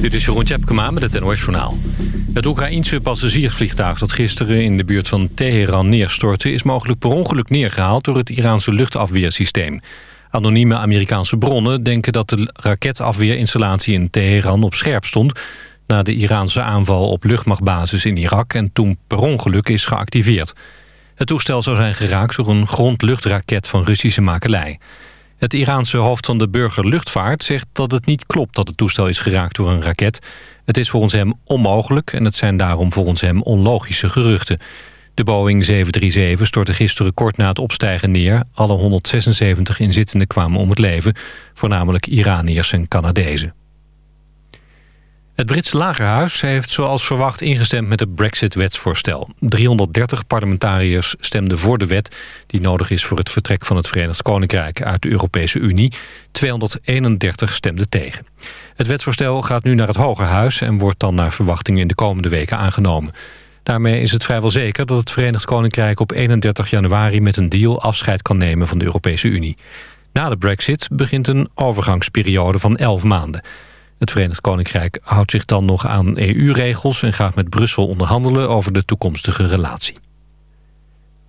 Dit is Jeroen Tjepkema met het NOS Journaal. Het Oekraïense passagiersvliegtuig dat gisteren in de buurt van Teheran neerstortte... is mogelijk per ongeluk neergehaald door het Iraanse luchtafweersysteem. Anonieme Amerikaanse bronnen denken dat de raketafweerinstallatie in Teheran op scherp stond... na de Iraanse aanval op luchtmachtbasis in Irak en toen per ongeluk is geactiveerd. Het toestel zou zijn geraakt door een grond-luchtraket van Russische makelij. Het Iraanse hoofd van de burgerluchtvaart zegt dat het niet klopt dat het toestel is geraakt door een raket. Het is volgens hem onmogelijk en het zijn daarom volgens hem onlogische geruchten. De Boeing 737 stortte gisteren kort na het opstijgen neer. Alle 176 inzittenden kwamen om het leven, voornamelijk Iraniërs en Canadezen. Het Britse lagerhuis heeft zoals verwacht ingestemd met het Brexit-wetsvoorstel. 330 parlementariërs stemden voor de wet die nodig is voor het vertrek van het Verenigd Koninkrijk uit de Europese Unie. 231 stemden tegen. Het wetsvoorstel gaat nu naar het Hogerhuis en wordt dan naar verwachting in de komende weken aangenomen. Daarmee is het vrijwel zeker dat het Verenigd Koninkrijk op 31 januari met een deal afscheid kan nemen van de Europese Unie. Na de brexit begint een overgangsperiode van 11 maanden. Het Verenigd Koninkrijk houdt zich dan nog aan EU-regels... en gaat met Brussel onderhandelen over de toekomstige relatie.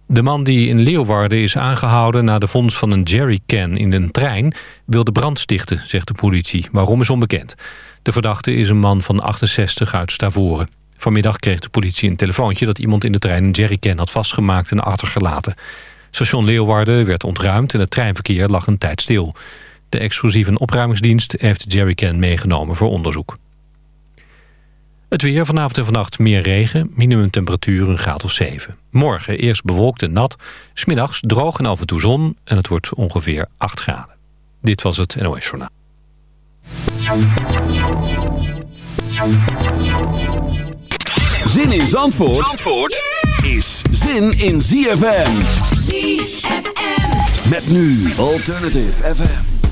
De man die in Leeuwarden is aangehouden na de vondst van een jerrycan in een trein... wilde brand stichten, zegt de politie. Waarom is onbekend. De verdachte is een man van 68 uit Stavoren. Vanmiddag kreeg de politie een telefoontje dat iemand in de trein een jerrycan had vastgemaakt en achtergelaten. Station Leeuwarden werd ontruimd en het treinverkeer lag een tijd stil. De exclusieve opruimingsdienst heeft jerrycan meegenomen voor onderzoek. Het weer vanavond en vannacht meer regen, minimumtemperatuur een graad of 7. Morgen eerst bewolkt en nat, smiddags droog en af en toe zon en het wordt ongeveer 8 graden. Dit was het NOS Journaal. Zin in Zandvoort, Zandvoort is zin in ZFM. ZFM. Met nu Alternative FM.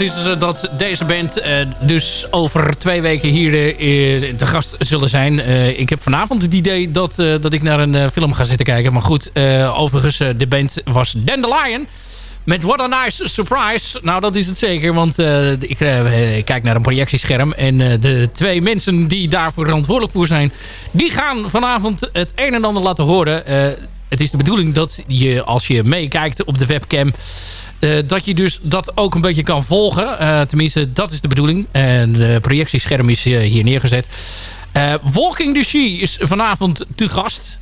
Is eh, dat deze band uh, dus over twee weken hier uh, te gast zullen zijn. Ik heb vanavond het idee dat, dat ik naar een film ga zitten kijken. Maar goed, overigens, de band was Dandelion. Met What a Nice Surprise. Nou, dat is het zeker, want ik, kijk naar een projectiescherm. En de twee mensen die daarvoor verantwoordelijk voor zijn... die gaan vanavond het een en ander laten horen. het is de bedoeling dat je, als je meekijkt op de webcam... dat je dus dat ook een beetje kan volgen. tenminste, dat is de bedoeling. En de projectiescherm is hier neergezet. Walking the She is vanavond te gast.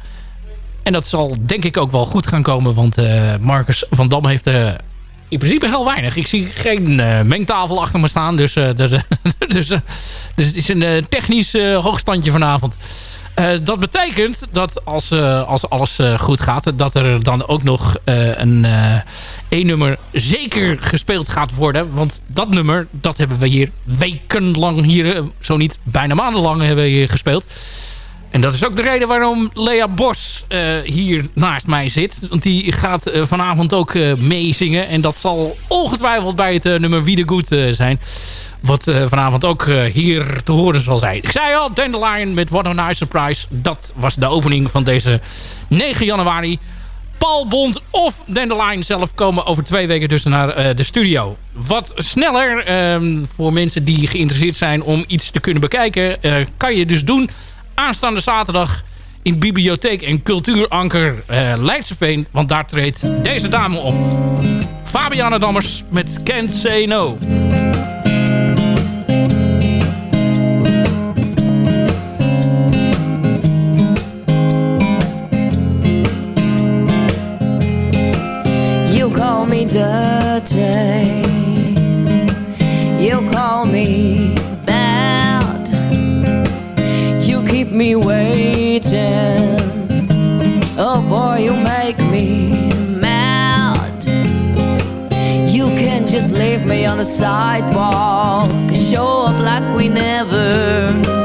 En dat zal denk ik ook wel goed gaan komen. Want Marcus van Dam heeft in principe heel weinig. Ik zie geen mengtafel achter me staan. Dus, dus, dus, dus, het is een technisch hoogstandje vanavond. Dat betekent dat als, als alles goed gaat... dat er dan ook nog een nummer zeker gespeeld gaat worden. Want dat nummer, dat hebben we hier wekenlang hier... zo niet bijna maandenlang hebben we hier gespeeld... En dat is ook de reden waarom Lea Bos hier naast mij zit. Want die gaat vanavond ook meezingen. En dat zal ongetwijfeld bij het nummer Wie de Goed zijn. Wat vanavond ook hier te horen zal zijn. Ik zei al, Dandelion met What a Nice Surprise. Dat was de opening van deze 9 januari. Paul Bond of Dandelion zelf komen over twee weken dus naar de studio. Wat sneller uh, voor mensen die geïnteresseerd zijn om iets te kunnen bekijken... kan je dus doen aanstaande zaterdag in Bibliotheek en Cultuuranker uh, Leidseveen. Want daar treedt deze dame op. Fabiana Dammers met Can't Say No. You call me dirty You me me waiting. Oh boy, you make me mad. You can just leave me on the sidewalk, show up like we never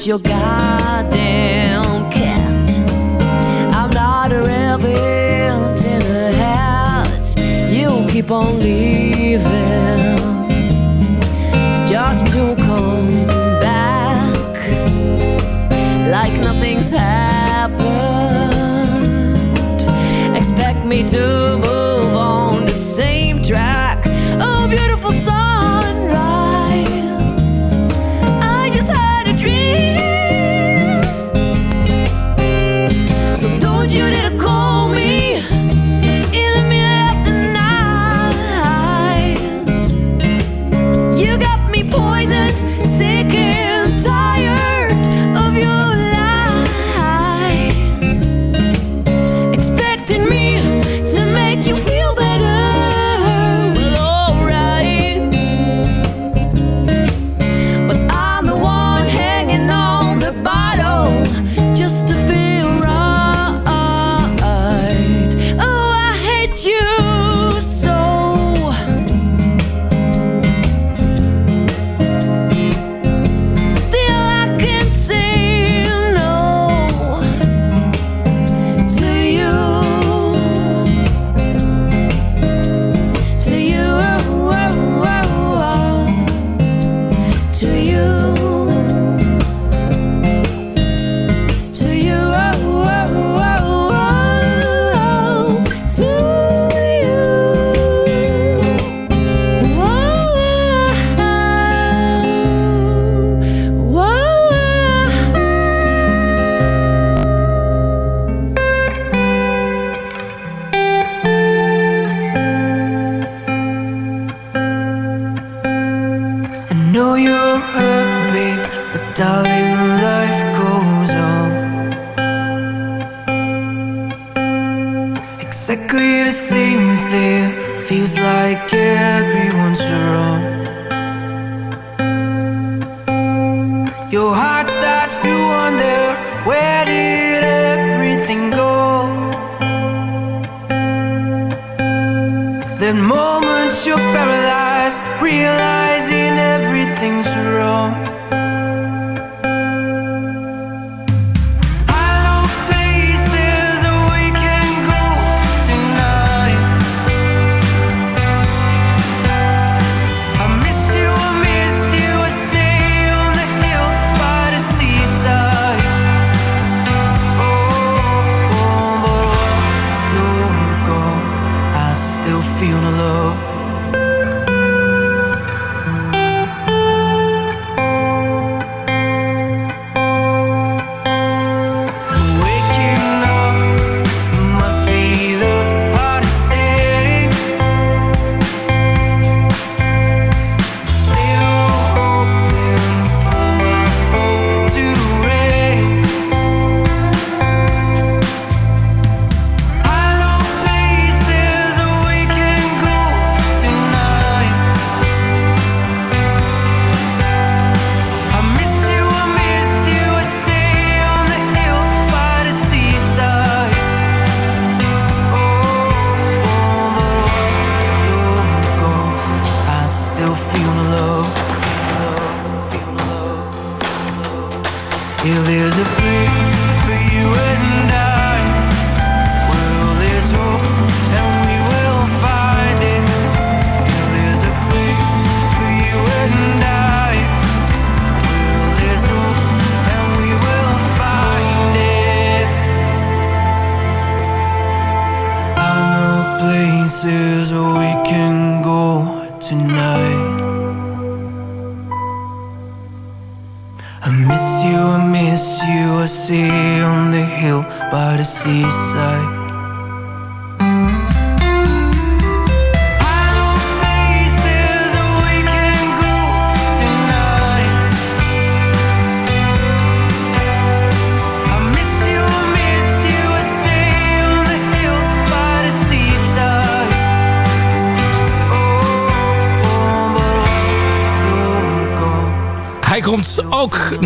your goddamn cat. I'm not a rabbit in a hat. You keep on leaving just to come back like nothing's happened. Expect me to move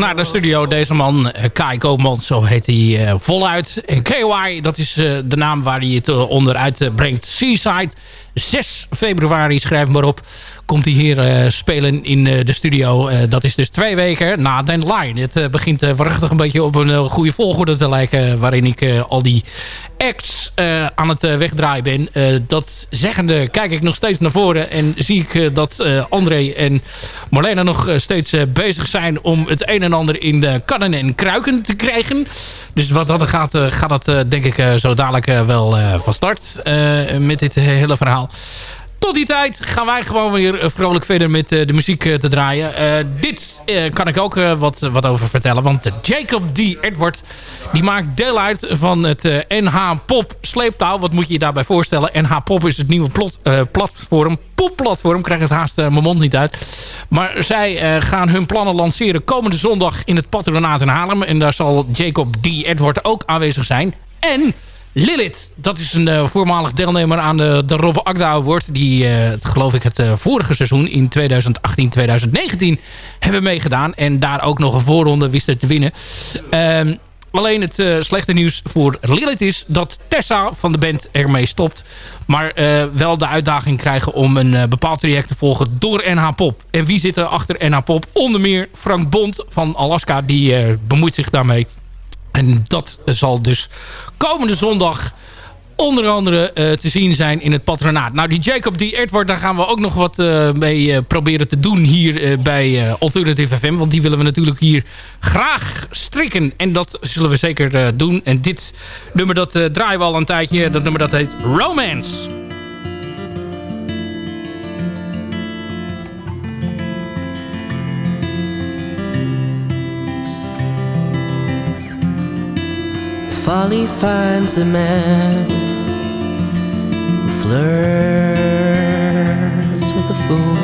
naar de studio. Deze man, eh, Kai Koopman, zo heet hij uh, voluit. En KY, dat is uh, de naam waar hij het uh, onder uitbrengt. Seaside, 6 februari, schrijf maar op komt hij hier uh, spelen in uh, de studio. Uh, dat is dus twee weken na Den Line. Het begint waarachtig een beetje op een goede volgorde te lijken... waarin ik al die acts aan het wegdraaien ben. dat zeggende kijk ik nog steeds naar voren... en zie ik dat André en Marlena nog steeds bezig zijn... om het een en ander in de kannen en kruiken te krijgen. Dus wat dat gaat, gaat dat denk ik zo dadelijk wel van start... met dit hele verhaal. Tot die tijd gaan wij gewoon weer eh, vrolijk verder met eh, de muziek eh, te draaien. dit kan ik ook wat, wat over vertellen. Want Jacob D. Edward die maakt deel uit van het NH Pop sleeptouw. Wat moet je je daarbij voorstellen? NH Pop is het nieuwe plot, platform. Popplatform, krijg het haast mijn mond niet uit. Maar zij gaan hun plannen lanceren komende zondag in het patronaat in Haarlem. En daar zal Jacob D. Edward ook aanwezig zijn. En... Lilith, dat is een uh, voormalig deelnemer aan de, de Rob Agda Award. Die, uh, geloof ik, het uh, vorige seizoen in 2018-2019 hebben meegedaan. En daar ook nog een voorronde wisten te winnen. Ehm, alleen het slechte nieuws voor Lilith is dat Tessa van de band ermee stopt. Maar wel de uitdaging krijgen om een bepaald traject te volgen door NH Pop. En wie zit er achter NH Pop? Onder meer Frank Bond van Alaska. Die bemoeit zich daarmee. En dat zal dus komende zondag onder andere uh, te zien zijn in het patronaat. Nou, die Jacob D. Edward, daar gaan we ook nog wat uh, mee uh, proberen te doen hier bij Alternative FM. Want die willen we natuurlijk hier graag strikken. En dat zullen we zeker doen. En dit nummer, dat draaien we al een tijdje. Dat nummer dat heet Romance. Folly finds the man who flirts with a fool.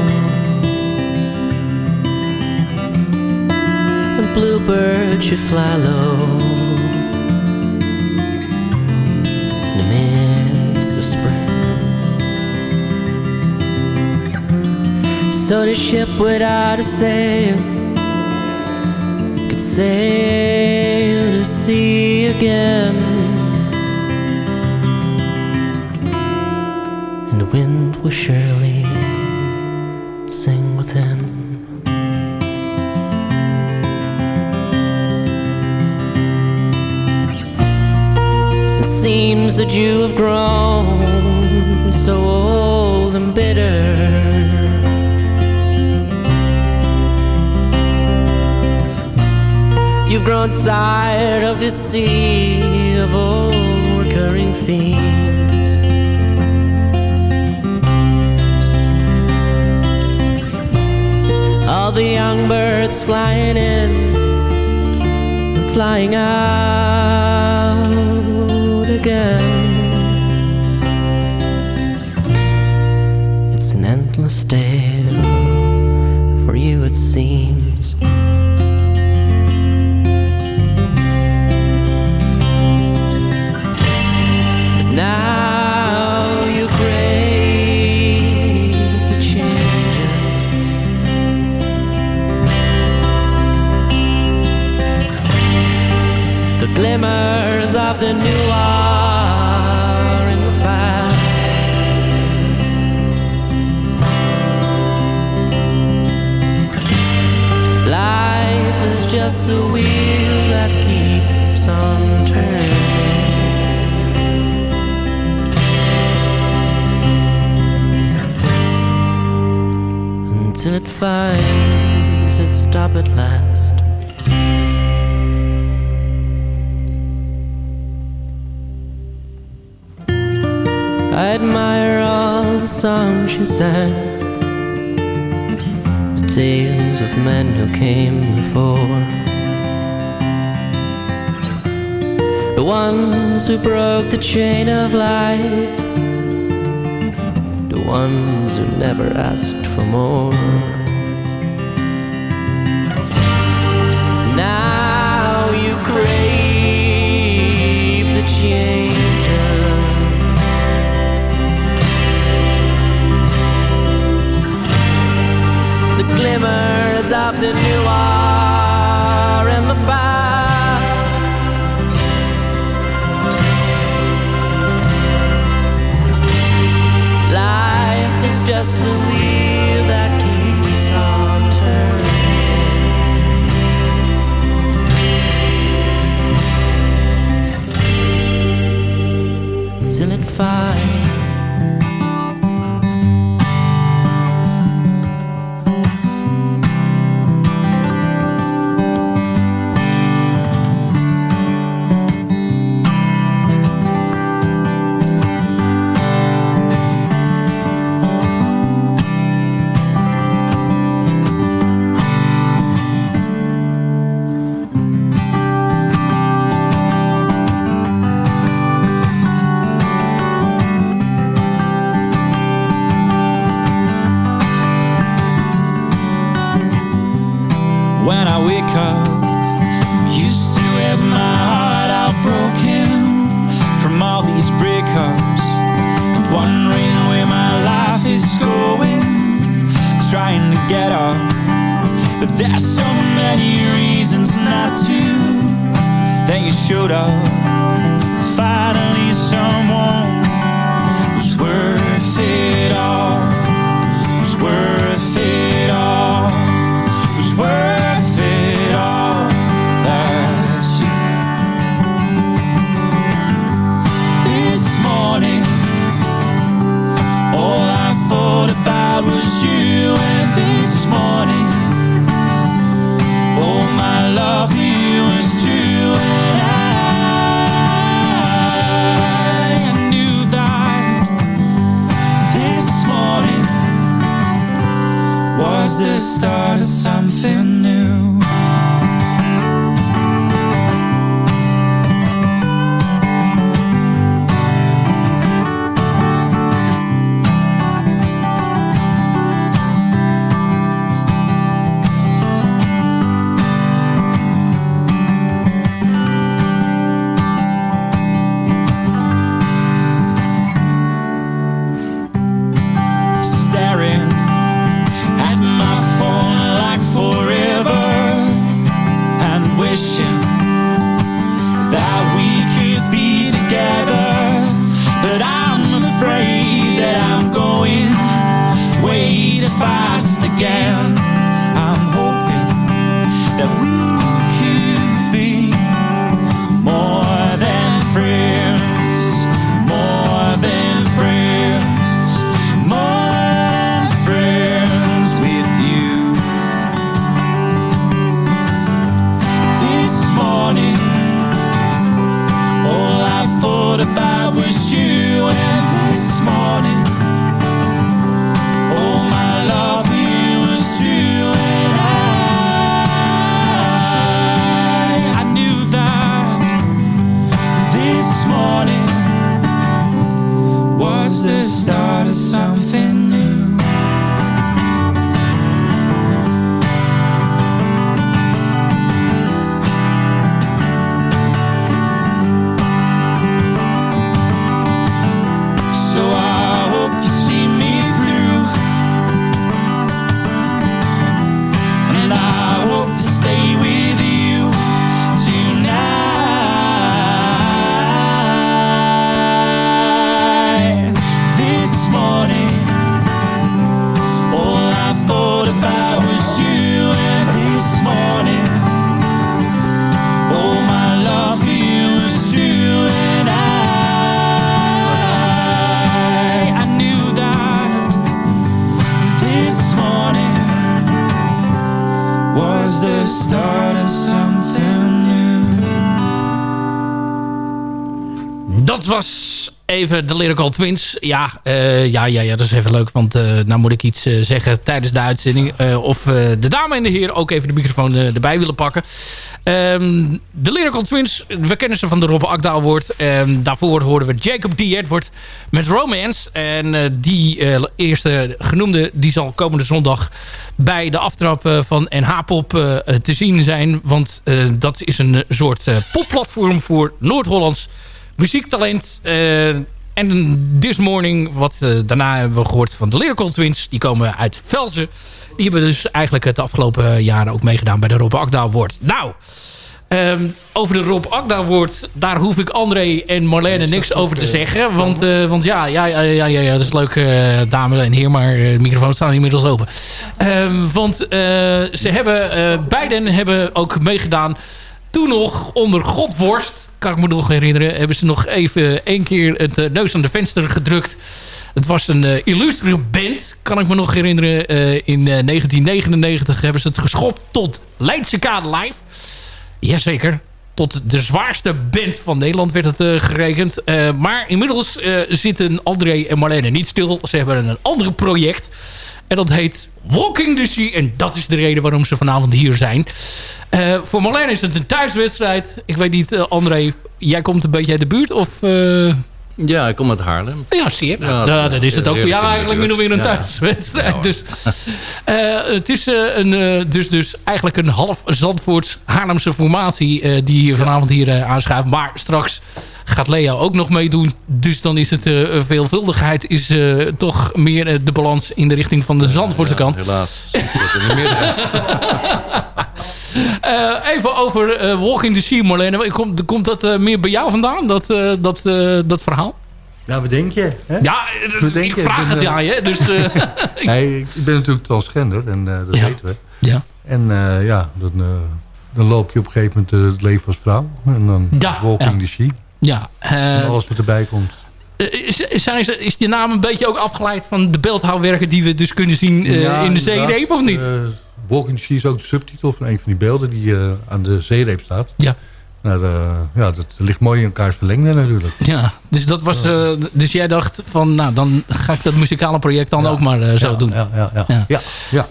And bluebirds should fly low in the midst of spring. So the ship without a sail could sail sea again. And the wind will surely sing with him. It seems that you have grown You've grown tired of this sea of old recurring themes. All the young birds flying in and flying out finds its stop at last. I admire all the songs you sang, the tales of men who came before, the ones who broke the chain of life the ones who never asked for more. Now you crave the changes. The glimmers of the new are just a wheel you showed up, finally someone stars Lyrical Twins. Ja, uh, ja, ja, ja, dat is even leuk. Want uh, nou moet ik iets uh, zeggen tijdens de uitzending. of de dame en de heer ook even de microfoon erbij willen pakken. Um, de Lyrical Twins, we kennen ze van de Rob Akda. Um, daarvoor hoorden we Jacob D. Edward met Romance. En die eerste genoemde, die zal komende zondag bij de aftrap van NH-pop te zien zijn. Want dat is een soort popplatform voor Noord-Hollands muziektalent. En This Morning, wat uh, daarna hebben we gehoord van de Lyrical Twins. Die komen uit Velzen. Die hebben dus eigenlijk het afgelopen jaren ook meegedaan bij de Rob Akda Award. Nou, um, over de Rob Akda Award, daar hoef ik André en Marlene niks over te zeggen. Want, uh, want ja, ja, ja, ja, dat is leuk, uh, dames en heren, maar de microfoons staan inmiddels open. Um, want ze hebben, beiden hebben ook meegedaan toen nog onder Godworst, kan ik me nog herinneren... hebben ze nog even één keer het uh, neus aan de venster gedrukt. Het was een uh, illustre band, kan ik me nog herinneren. Uh, in 1999 hebben ze het geschopt tot Leidse Kade Live. Jazeker, tot de zwaarste band van Nederland werd het gerekend. maar inmiddels zitten André en Marlene niet stil. Ze hebben een ander project... En dat heet Walking the Sea. En dat is de reden waarom ze vanavond hier zijn. Uh, voor Marlene is het een thuiswedstrijd. Ik weet niet, uh, André, jij komt een beetje uit de buurt? Of, uh... Ja, ik kom uit Haarlem. Ja, zeer. Ja, nou, dan is het ook voor jou eigenlijk min of meer een thuiswedstrijd. Ja, dus, het is een, dus, dus eigenlijk een half Zandvoorts Haarlemse formatie... die vanavond hier aanschuift. Maar straks gaat Lea ook nog meedoen. Dus dan is het uh, veelvuldigheid is uh, toch meer uh, de balans in de richting van de Zandvoortse kant. helaas. even over Walking the Sea, Marlene. Komt, komt dat meer bij jou vandaan, dat, dat, dat verhaal? Ja, wat denk je? Hè? Ja, ik denk vraag het aan je. Dus, nee, ik ben natuurlijk transgender en dat ja. weten we. Ja. En ja, dan, dan loop je op een gegeven moment het leven als vrouw. En dan ja, Walking the Sea. Ja, uh, alles wat erbij komt. Is, is, is die naam een beetje ook afgeleid van de beeldhouwwerken die we dus kunnen zien ja, in de zeereep of niet? Walking Sea is ook de subtitel van een van die beelden die aan de zeereep staat. Ja. Nou, ja, dat ligt mooi in elkaar verlengde natuurlijk. Ja, dus, dat was, uh, dus jij dacht van, nou, dan ga ik dat muzikale project dan ja, ook maar uh, zo ja, doen. Ja, ja, ja. ja. ja.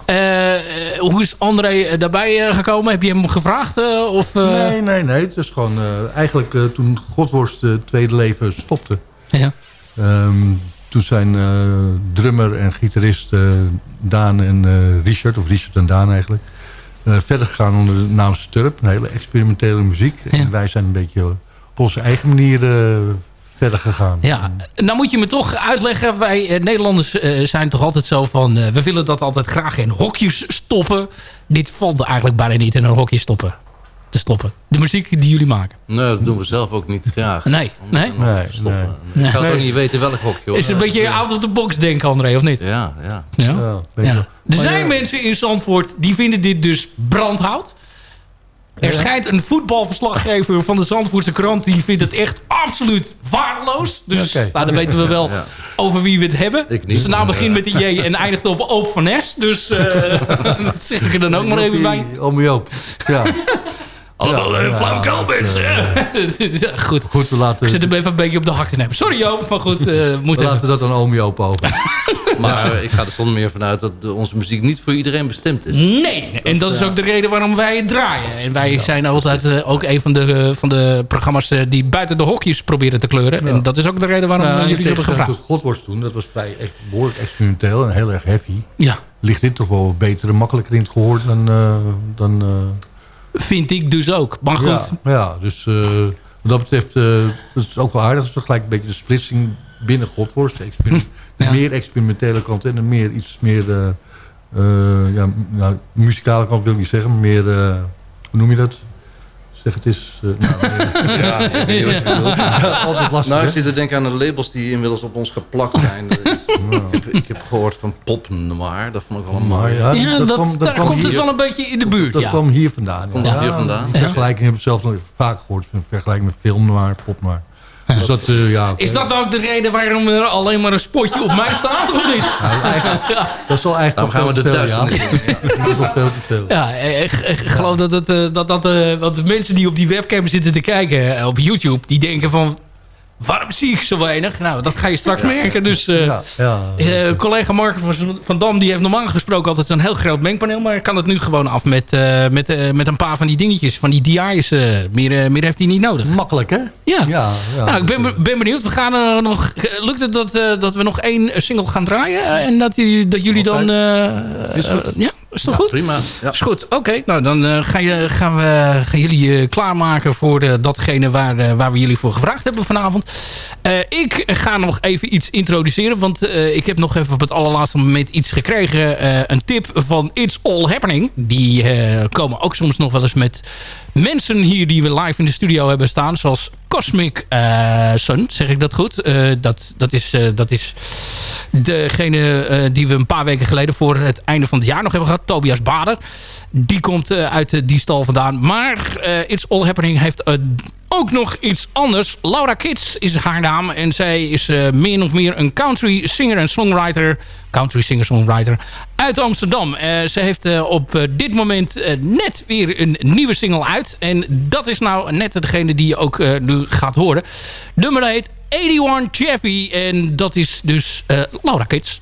Uh, hoe is André daarbij gekomen? Heb je hem gevraagd? of, Nee, nee, nee. Het is gewoon eigenlijk toen Godworst het tweede leven stopte. Ja. Um, toen zijn drummer en gitarist Daan en Richard, of Richard en Daan eigenlijk... Uh, verder gegaan onder de naam Sturp. Een hele experimentele muziek. Ja. En wij zijn een beetje op onze eigen manier uh, verder gegaan. Ja, nou moet je me toch uitleggen. Wij uh, Nederlanders zijn toch altijd zo van... we willen dat altijd graag in hokjes stoppen. Dit valt eigenlijk bijna niet in een hokje stoppen. Te stoppen. De muziek die jullie maken. Nee, dat doen we zelf ook niet graag. Nee, nee? nee, nee. Ik zou nee. ook niet weten welk hokje. Hoor. Is het een beetje out of the box denken, André, of niet? Ja, ja. ja? ja, ja. Er zijn mensen in Zandvoort die vinden dit dus brandhout. Er schijnt een voetbalverslaggever van de Zandvoortse krant... die vindt het echt absoluut waardeloos. Dus okay. nou, dan weten we wel ja. over wie we het hebben. Ik niet. Zijn naam begint met een J en eindigt op Oop van Nes. Dus uh, dat zeg ik er dan ook maar even bij. Oom Joop, ja. Allemaal ja, flauwekul mensen. Ja, goed. goed we laten... Ik zit hem even een beetje op de hak te hebben. Sorry Joop, maar goed. Uh, moet we laten dat aan oom Joop over. maar uh, ik ga er zonder meer vanuit dat onze muziek niet voor iedereen bestemd is. Nee, dat, en dat is ook de reden waarom wij het draaien. En wij zijn altijd uh, ook een van de, van de programma's die buiten de hokjes proberen te kleuren. En dat is ook de reden waarom nou, jullie hebben gevraagd. Dat Godworst toen, dat was vrij echt behoorlijk experimenteel en heel erg heavy. Ja. Ligt dit toch wel beter en makkelijker in het gehoor dan... dan Vind ik dus ook. Maar goed. Ja, ja dus uh, wat dat betreft, uh, dat is ook wel aardig. Dat is gelijk een beetje de splitsing binnen Godworst. De, ja. meer experimentele kant en de meer iets meer... Uh, ja, nou, muzikale kant wil ik niet zeggen, maar meer... hoe noem je dat? Zeg, het is... Uh, nou, ja, ik ja, altijd lastig. Nou, ik zit te denken aan de labels die inmiddels op ons geplakt zijn. Nou. ik, heb, gehoord van Pop Noir. Dat vond ik wel een mooi. Ja, ja dat, dat, kwam, dat daar komt hier, het wel een beetje in de buurt. Dat, ja. kwam hier vandaan. Komt ja. hier vandaan? Die vergelijking heb ik zelf nog vaak gehoord. Een vergelijking met film noir, pop noir. Dus dat, uh, ja, is dat ook de reden waarom er alleen maar een spotje op mij staat, of niet? Ja, dat is wel eigenlijk nou, gaan we de duizenden. Ja. dat is wel veel te veel. Ja, ik, ik geloof dat, het, dat, dat uh, want de mensen die op die webcam zitten te kijken op YouTube, die denken van... waarom zie ik zo weinig? Nou, dat ga je straks merken. Dus ja, ja. collega Mark van, van Dam die heeft normaal gesproken altijd zo'n heel groot mengpaneel. Maar kan het nu gewoon af met, met, met een paar van die dingetjes. Van die DI's. meer, meer heeft hij niet nodig. Makkelijk hè? Ja. ja, nou, ik ben, ben benieuwd. We gaan nog... Lukt het dat, dat we nog één single gaan draaien? En dat, dat jullie dan... ja? Is dat goed? Prima. Ja. Is goed. Oké, nou dan uh, ga je, gaan, we, gaan jullie uh, klaarmaken voor uh, datgene waar, waar we jullie voor gevraagd hebben vanavond. ik ga nog even iets introduceren, want ik heb nog even op het allerlaatste moment iets gekregen. een tip van It's All Happening. Die komen ook soms nog wel eens met mensen hier die we live in de studio hebben staan. Zoals Cosmic Sun, zeg ik dat goed? dat, dat, is, dat is degene die we een paar weken geleden voor het einde van het jaar nog hebben gehad. Tobias Bader. Die komt uit die stal vandaan. Maar It's All Happening heeft ook nog iets anders. Laura Kids is haar naam. En zij is meer of meer een country singer en songwriter. Country singer-songwriter uit Amsterdam. ze heeft op dit moment net weer een nieuwe single uit. En dat is nou net degene die je ook nu gaat horen. Nummer heet 81 Chevy. En dat is dus Laura Kids.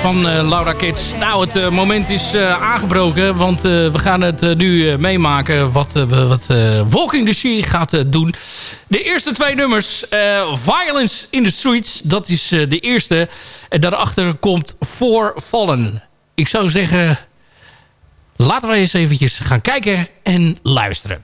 Van uh, Laura Kids. Nou, het uh, moment is uh, aangebroken, want we gaan het nu meemaken wat, wat Walking the Sea gaat doen. De eerste twee nummers, Violence in the Streets, dat is de eerste. En daarachter komt For Fallen. Ik zou zeggen, laten we eens eventjes gaan kijken en luisteren.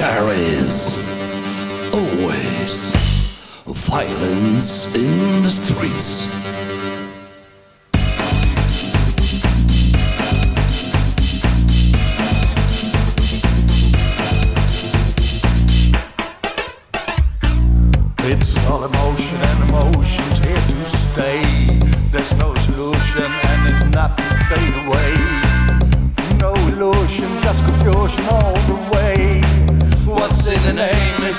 There is always violence in the streets. It's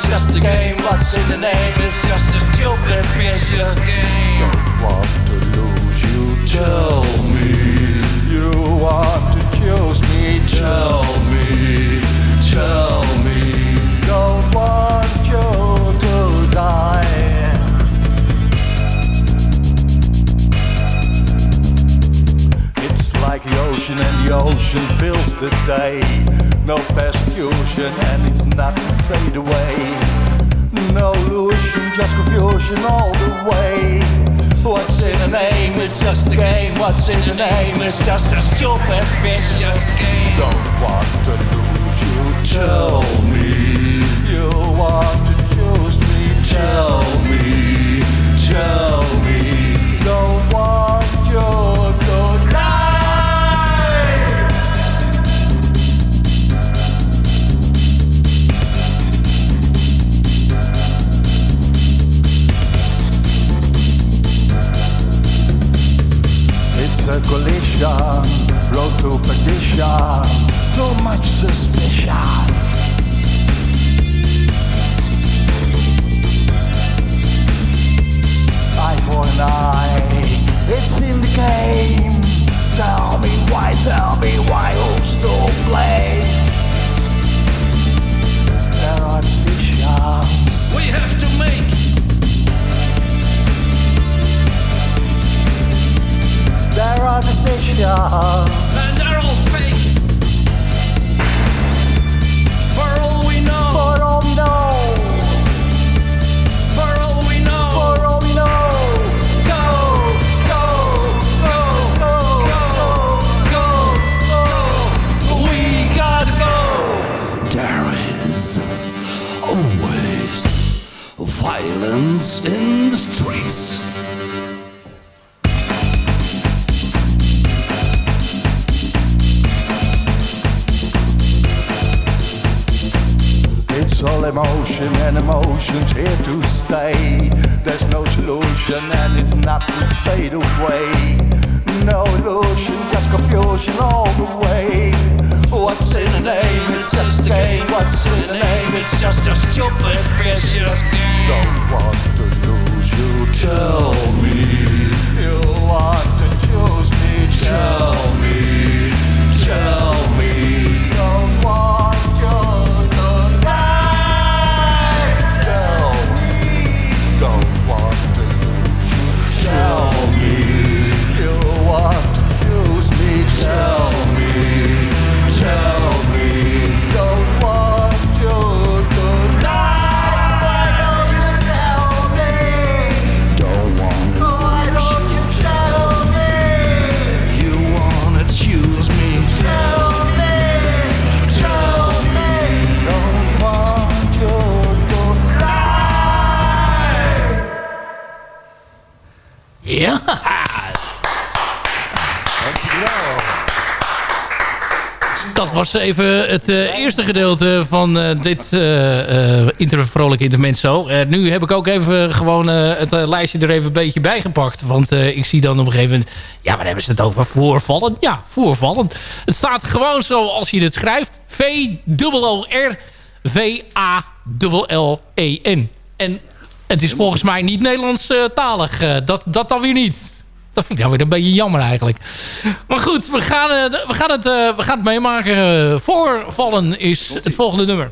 It's just a game. What's in the name? It's just a stupid vicious game. Don't want to lose you. Tell me you want to choose me. Tell me, tell me. Don't want you to die. It's like the ocean and the ocean fills the day. No persecution and it's not to fade away. No illusion, just confusion all the way. What's in a name? It's just a game. What's in a name? It's just a stupid vicious game. Don't want to lose you. Tell me you want to choose me. Tell me, tell me. Don't want you a collision, road to perdition. Too much suspicion. Eye for an eye, it's in the game. Tell me why, tell me why, who's to blame? There are decisions fade away. No illusion, just confusion all the way. What's in the name? It's just a game. What's in the name? It's just a stupid vicious game. Don't want to lose you. Tell was even het eh, eerste gedeelte van eh, dit uh, inter vrolijke intermezzo. Uh, nu heb ik ook even gewoon het lijstje er even een beetje bij gepakt. Want ik zie dan op een gegeven moment... Ja, waar hebben ze het over? Voorvallen? Ja, voorvallen. Het staat gewoon zo als je het schrijft. V-O-O-R V-A-L-L-E-N. En het is volgens mij niet Nederlands-talig. dat, dat dan weer niet. Dat vind ik nou weer een beetje jammer eigenlijk. Maar goed, we gaan, uh, we gaan, het, uh, we gaan het meemaken. Uh, voorvallen is het volgende nummer.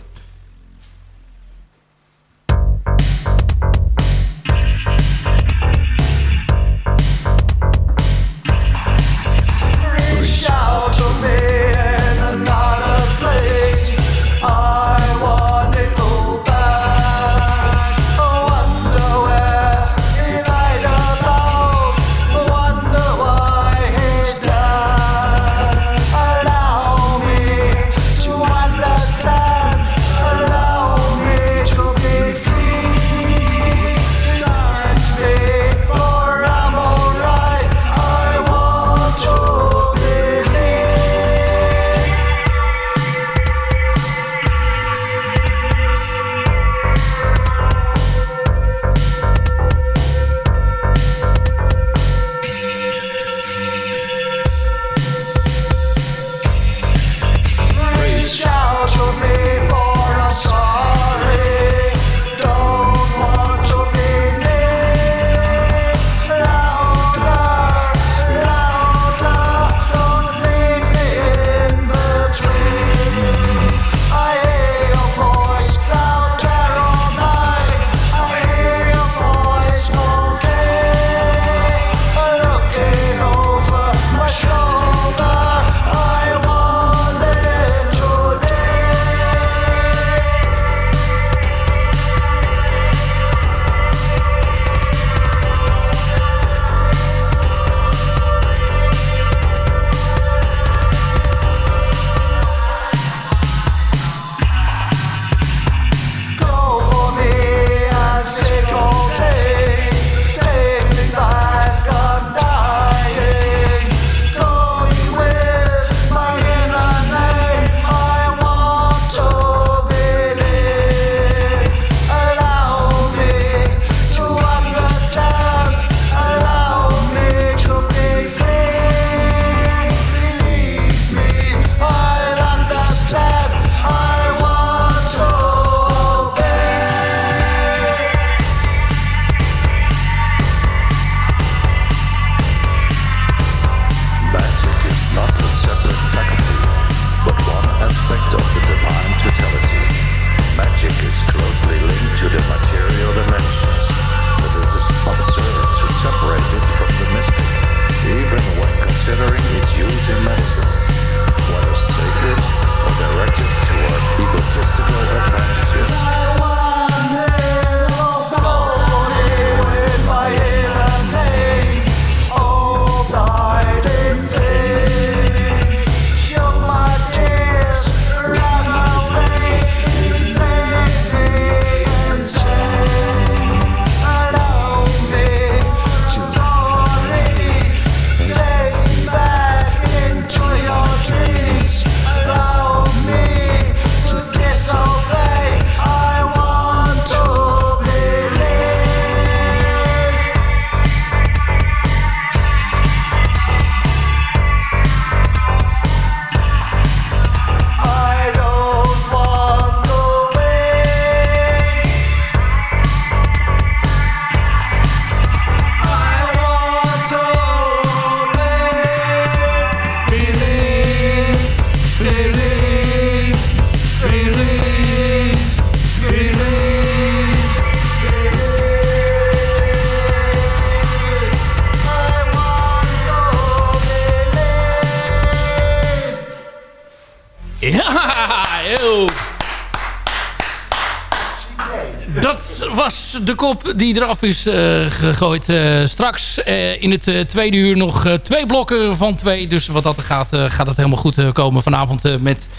De kop die eraf is uh, gegooid. Uh, straks uh, in het tweede uur nog twee blokken van twee. Dus wat dat gaat, gaat het helemaal goed komen vanavond met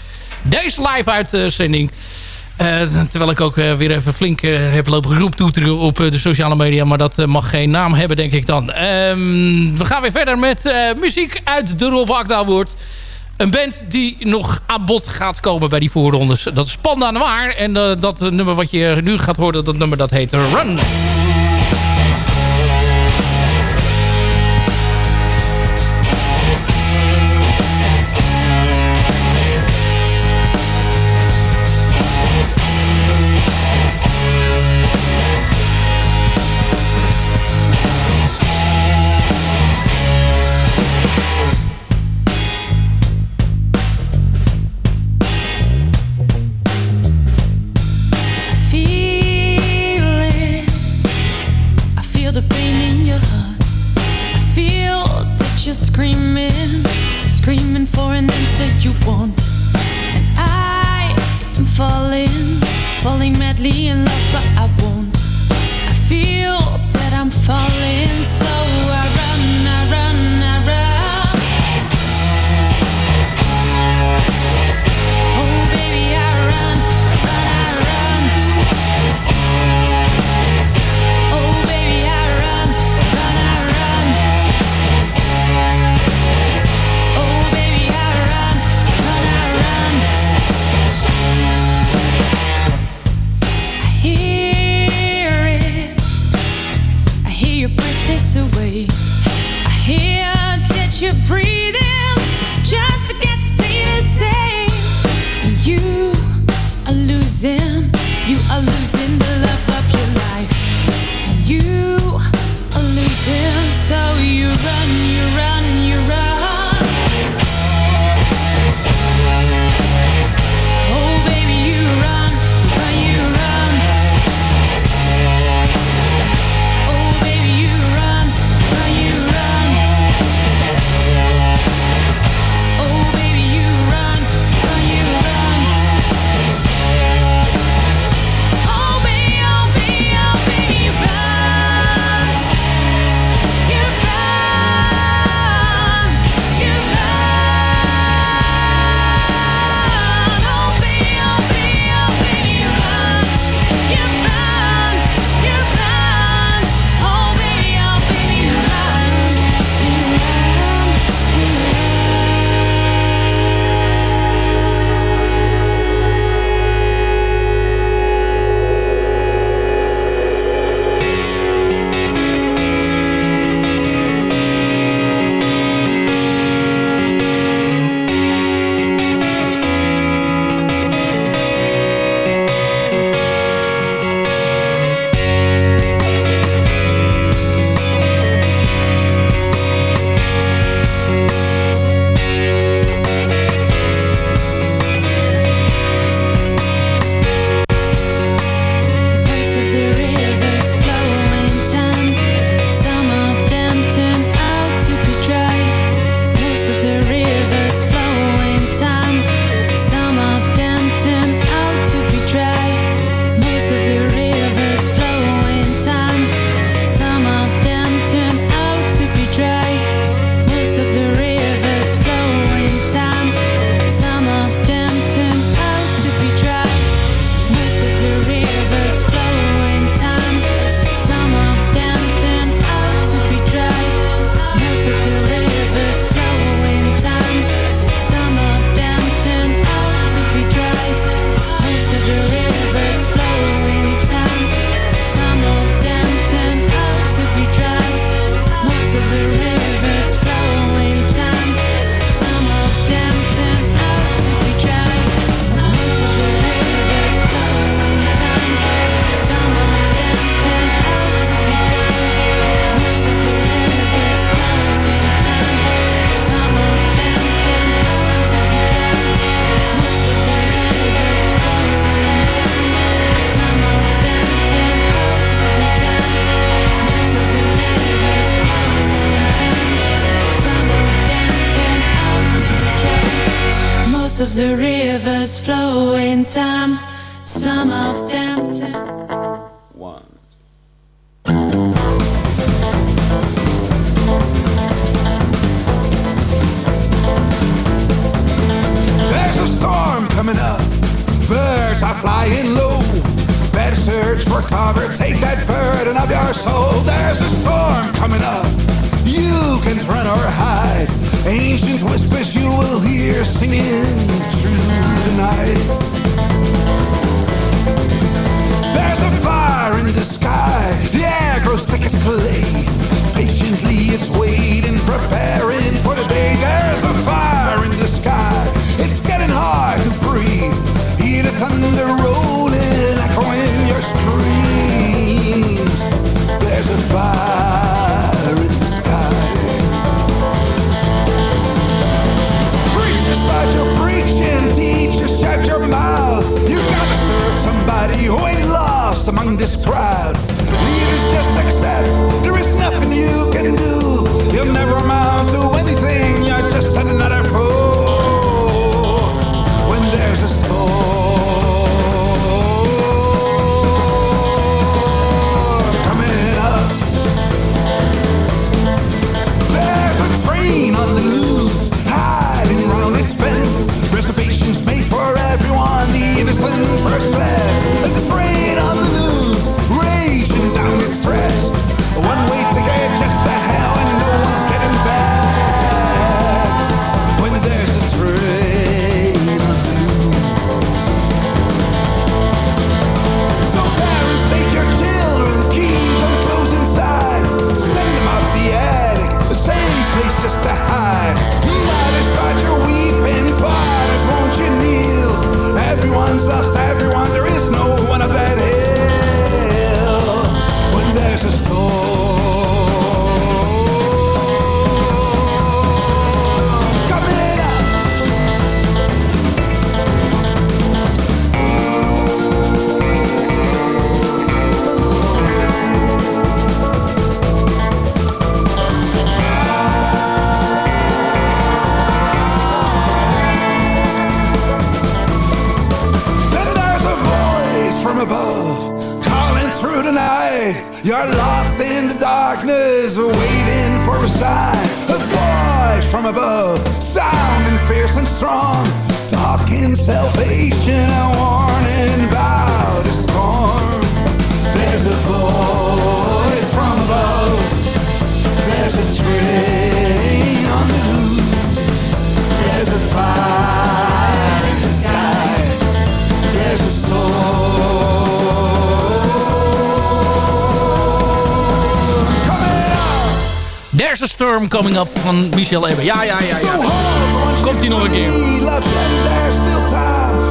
deze live-uitzending. terwijl ik ook weer even flink heb lopen roeptoeteren op de sociale media. Maar dat mag geen naam hebben, denk ik dan. Um, we gaan weer verder met muziek uit de Rob Akda. Een band die nog aan bod gaat komen bij die voorrondes. Dat is Panda Noir. En uh, dat nummer wat je nu gaat horen, dat nummer dat heet Run. Of the rivers flow in time, some of them too. One. There's a storm coming up, birds are flying low. Better search for cover, take that burden of your soul. There's a storm coming up, you can run or hide. Ancient whispers you will hear singing through the night. Fire in the sky. The air grows thick as clay. Patiently it's waiting, preparing for the day. There's a fire in the sky. It's getting hard to breathe. Hear the thunder rolling, echoing your screams. There's a fire in the sky. Preacher, start your preaching. Teacher, shut your mouth. You serve somebody who ain't lost among this crowd. Leaders just accept there is nothing you can do. You'll never amount to anything. You're just another fool. When there's a storm first class. Storm Coming Up van Michel Ebbe. Ja, ja, ja. Ja. Komt hij nog een keer.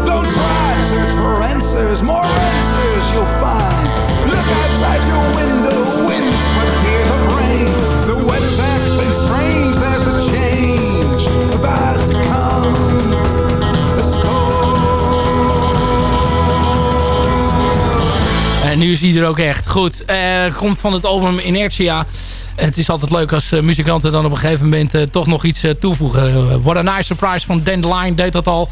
Don't try, search for answers. More answers you'll find. Look outside your window. Wind, sweat, tears of rain. The weather's acting strange. There's a change about to come. A En nu is hij er ook echt. Goed, eh, komt van het album Inertia. Het is altijd leuk als eh, muzikanten dan op een gegeven moment eh, toch nog iets eh, toevoegen. What a Nice Surprise van Dandelion deed dat al.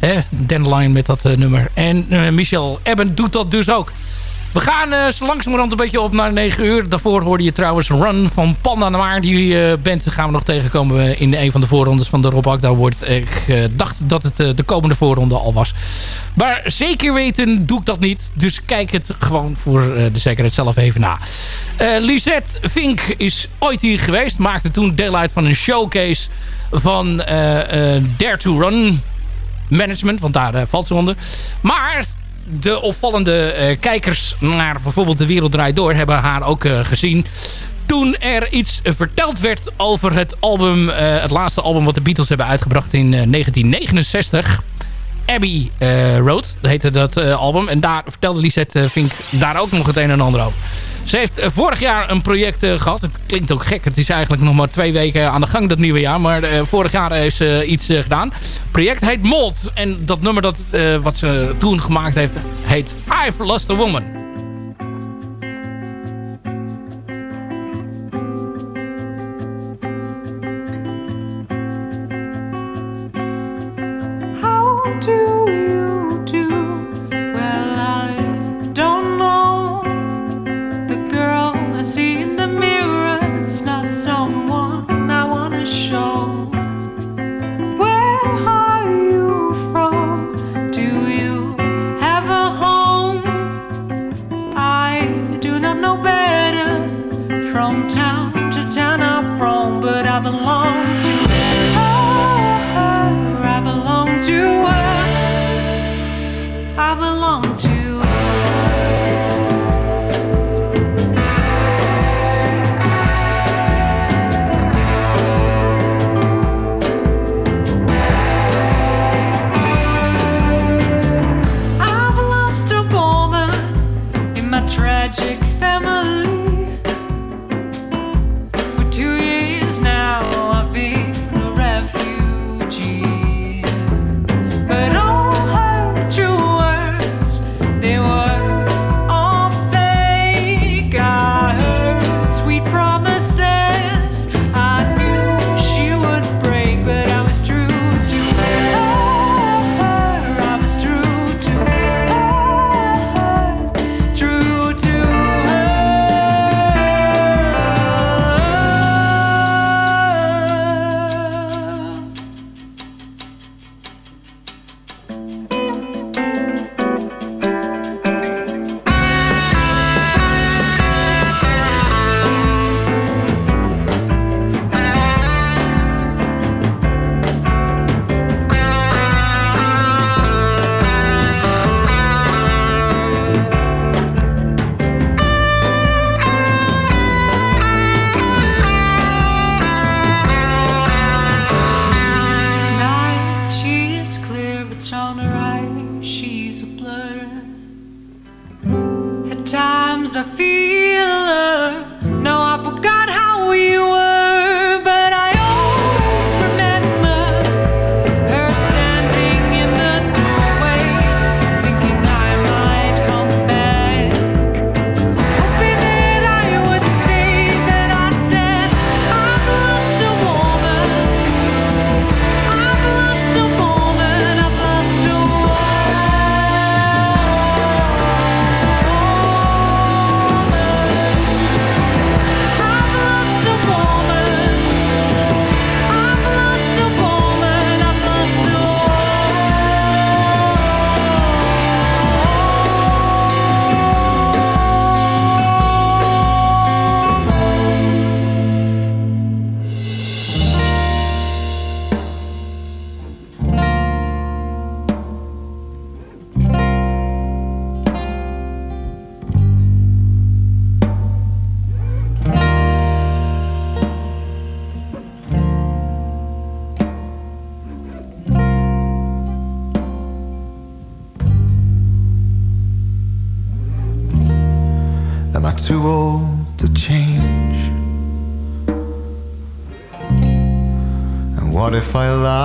Hè? Dandelion met dat nummer. En Michel Ebben doet dat dus ook. We gaan eh, zo langzamerhand een beetje op naar 9 uur. Daarvoor hoorde je trouwens Run van Panda Noir. Die eh, band gaan we nog tegenkomen in een van de voorrondes van de Rob wordt. Ik eh, dacht dat het eh, de komende voorronde al was. Maar zeker weten doe ik dat niet. Dus kijk het gewoon voor eh, de zekerheid zelf even na. Eh, Lisette Vink is ooit hier geweest. Maakte toen deel uit van een showcase van eh, eh, Dare to Run management. Want daar eh, valt ze onder. Maar de opvallende eh, kijkers naar bijvoorbeeld De Wereld Draait Door... hebben haar ook eh, gezien toen er iets verteld werd over het album... eh, het laatste album wat de Beatles hebben uitgebracht in eh, 1969... Abbey Road, heette dat album. En daar vertelde Lisette Vink daar ook nog het een en ander over. Ze heeft eh, vorig jaar een project eh, gehad. Het klinkt ook gek. Het is eigenlijk nog maar twee weken aan de gang dat nieuwe jaar. Maar eh, vorig jaar heeft ze iets gedaan. Het project heet Mold. En dat nummer dat, wat ze toen gemaakt heeft heet I've Lost a Woman. twilight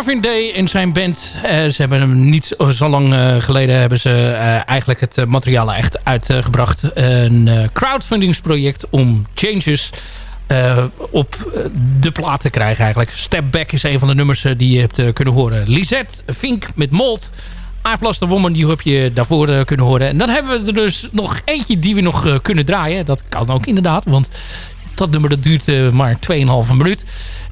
Marvin Day en zijn band. eh, ze hebben hem niet zo- lang eh, geleden hebben ze eh, eigenlijk het materiaal echt uitgebracht. een crowdfundingsproject om changes op de plaat te krijgen eigenlijk. Step Back is een van de nummers die je hebt kunnen horen. Lisette Fink met Mold. I've Woman, die heb je daarvoor kunnen horen. En dan hebben we er dus nog eentje die we nog kunnen draaien. Dat kan ook inderdaad, want dat nummer dat duurt maar 2,5 minuut.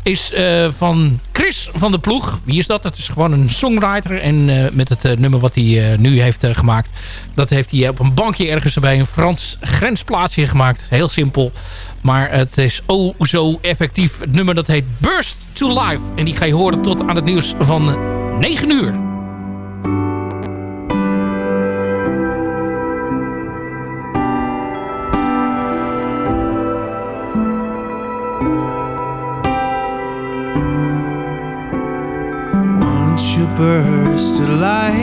Is eh, van Chris van de Ploeg. Wie is dat? Dat is gewoon een songwriter. En eh, met het eh, nummer wat hij nu heeft gemaakt... dat heeft hij op een bankje ergens bij een Frans grensplaatsje gemaakt. Heel simpel. Maar het is oh zo effectief. Het nummer dat heet Burst to Life. En die ga je horen tot aan het nieuws van 9 uur. You burst to life,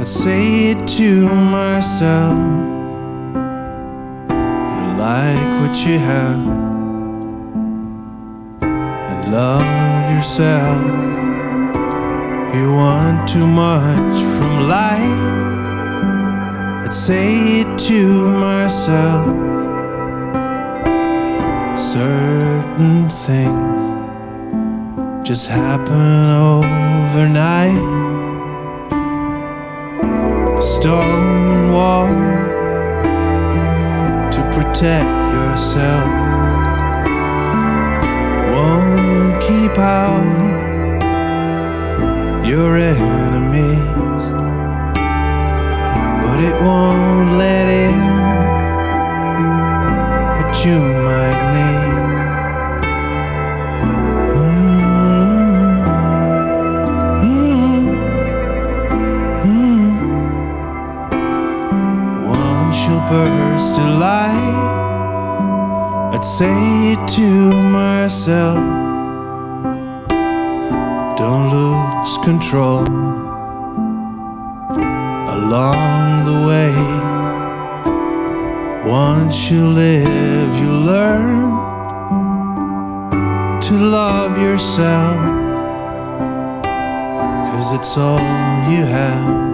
I'd say it to myself. You like what you have, and love yourself. You want too much from life, I'd say it to myself. Certain things just happen overnight. A stone wall to protect yourself won't keep out your enemies, but it won't let in what you might burst to life, I'd say to myself. Don't lose control along the way. Once you live, you learn to love yourself. Cause it's all you have